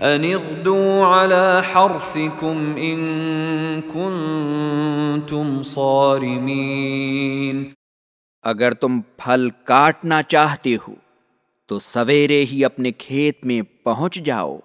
ان اغدوا على حرثكم ان كنتم صارمين اگر تم پھل کاٹنا چاہتے ہو تو سویرے ہی اپنے کھیت میں پہنچ جاؤ۔